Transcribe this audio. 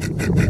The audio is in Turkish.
Ay